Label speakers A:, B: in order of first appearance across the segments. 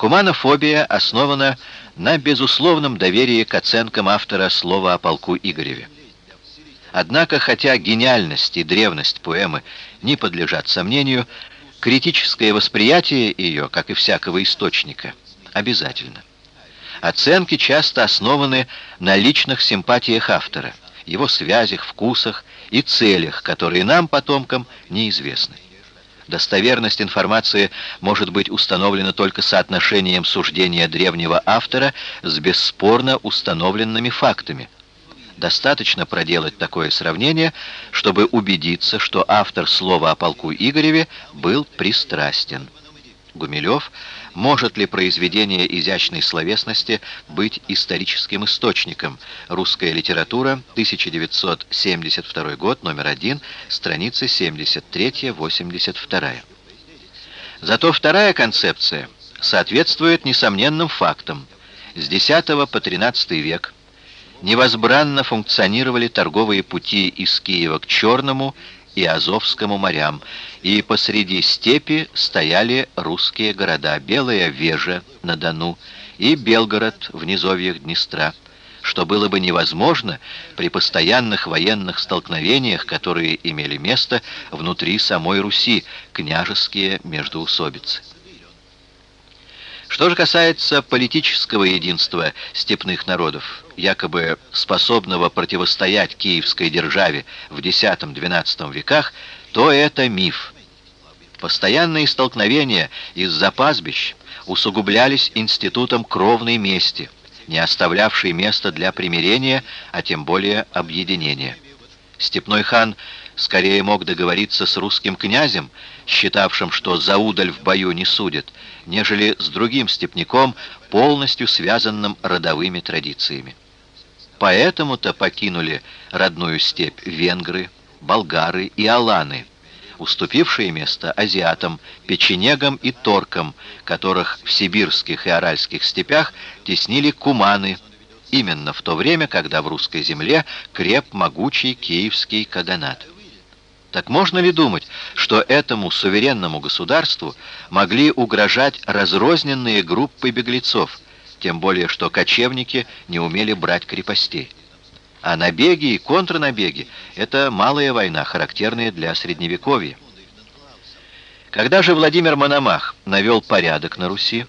A: Куманофобия основана на безусловном доверии к оценкам автора слова о полку Игореве. Однако, хотя гениальность и древность поэмы не подлежат сомнению, критическое восприятие ее, как и всякого источника, обязательно. Оценки часто основаны на личных симпатиях автора, его связях, вкусах и целях, которые нам, потомкам, неизвестны. Достоверность информации может быть установлена только соотношением суждения древнего автора с бесспорно установленными фактами. Достаточно проделать такое сравнение, чтобы убедиться, что автор слова о полку Игореве был пристрастен. Гумилев может ли произведение изящной словесности быть историческим источником? Русская литература, 1972 год, номер 1, страницы 73-82. Зато вторая концепция соответствует несомненным фактам. С X по XIII век невозбранно функционировали торговые пути из Киева к Черному и Азовскому морям, и посреди степи стояли русские города Белая Вежа на Дону и Белгород в низовьях Днестра, что было бы невозможно при постоянных военных столкновениях, которые имели место внутри самой Руси, княжеские междоусобицы. Что же касается политического единства степных народов, якобы способного противостоять киевской державе в X-XII веках, то это миф. Постоянные столкновения из-за пастбищ усугублялись институтом кровной мести, не оставлявшей места для примирения, а тем более объединения. Степной хан скорее мог договориться с русским князем, считавшим, что за удаль в бою не судят, нежели с другим степняком, полностью связанным родовыми традициями. Поэтому-то покинули родную степь венгры, болгары и аланы, уступившие место азиатам, печенегам и торкам, которых в сибирских и аральских степях теснили куманы, именно в то время, когда в русской земле креп могучий киевский каганат. Так можно ли думать, что этому суверенному государству могли угрожать разрозненные группы беглецов, тем более что кочевники не умели брать крепостей? А набеги и контрнабеги — это малая война, характерная для Средневековья. Когда же Владимир Мономах навел порядок на Руси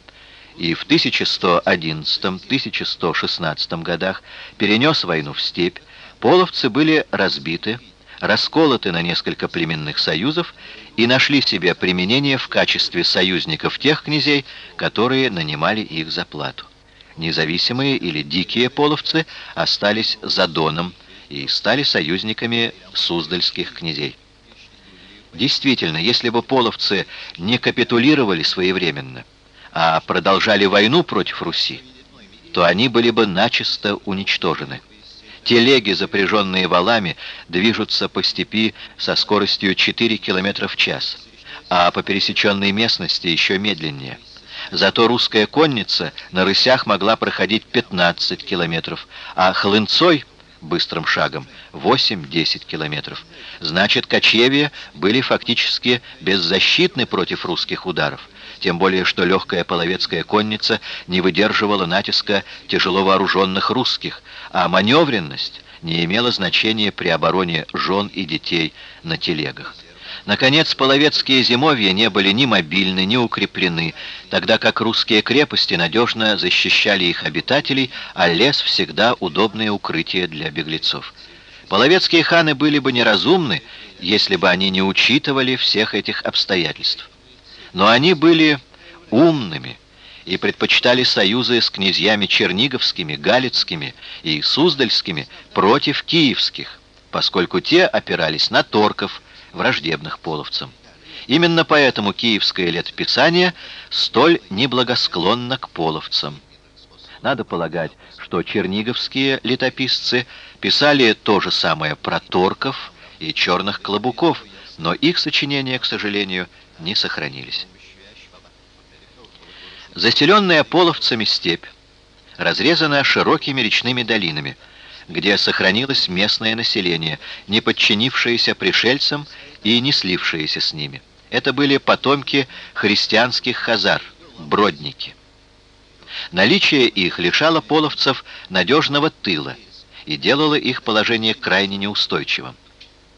A: и в 1111-1116 годах перенес войну в степь, половцы были разбиты, расколоты на несколько племенных союзов и нашли себе применение в качестве союзников тех князей, которые нанимали их за плату. Независимые или дикие половцы остались за Доном и стали союзниками суздальских князей. Действительно, если бы половцы не капитулировали своевременно, а продолжали войну против Руси, то они были бы начисто уничтожены. Телеги, запряженные валами, движутся по степи со скоростью 4 км в час, а по пересеченной местности еще медленнее. Зато русская конница на рысях могла проходить 15 километров, а хлынцой быстрым шагом 8-10 километров. Значит, кочевья были фактически беззащитны против русских ударов тем более что легкая половецкая конница не выдерживала натиска тяжело вооруженных русских, а маневренность не имела значения при обороне жен и детей на телегах. Наконец, половецкие зимовья не были ни мобильны, ни укреплены, тогда как русские крепости надежно защищали их обитателей, а лес всегда удобное укрытие для беглецов. Половецкие ханы были бы неразумны, если бы они не учитывали всех этих обстоятельств. Но они были умными и предпочитали союзы с князьями черниговскими, галицкими и суздальскими против киевских, поскольку те опирались на торков, враждебных половцам. Именно поэтому киевское летописание столь неблагосклонно к половцам. Надо полагать, что черниговские летописцы писали то же самое про торков и черных клобуков, но их сочинения, к сожалению, не сохранились. Заселенная половцами степь разрезана широкими речными долинами, где сохранилось местное население, не подчинившееся пришельцам и не слившееся с ними. Это были потомки христианских хазар, бродники. Наличие их лишало половцев надежного тыла и делало их положение крайне неустойчивым.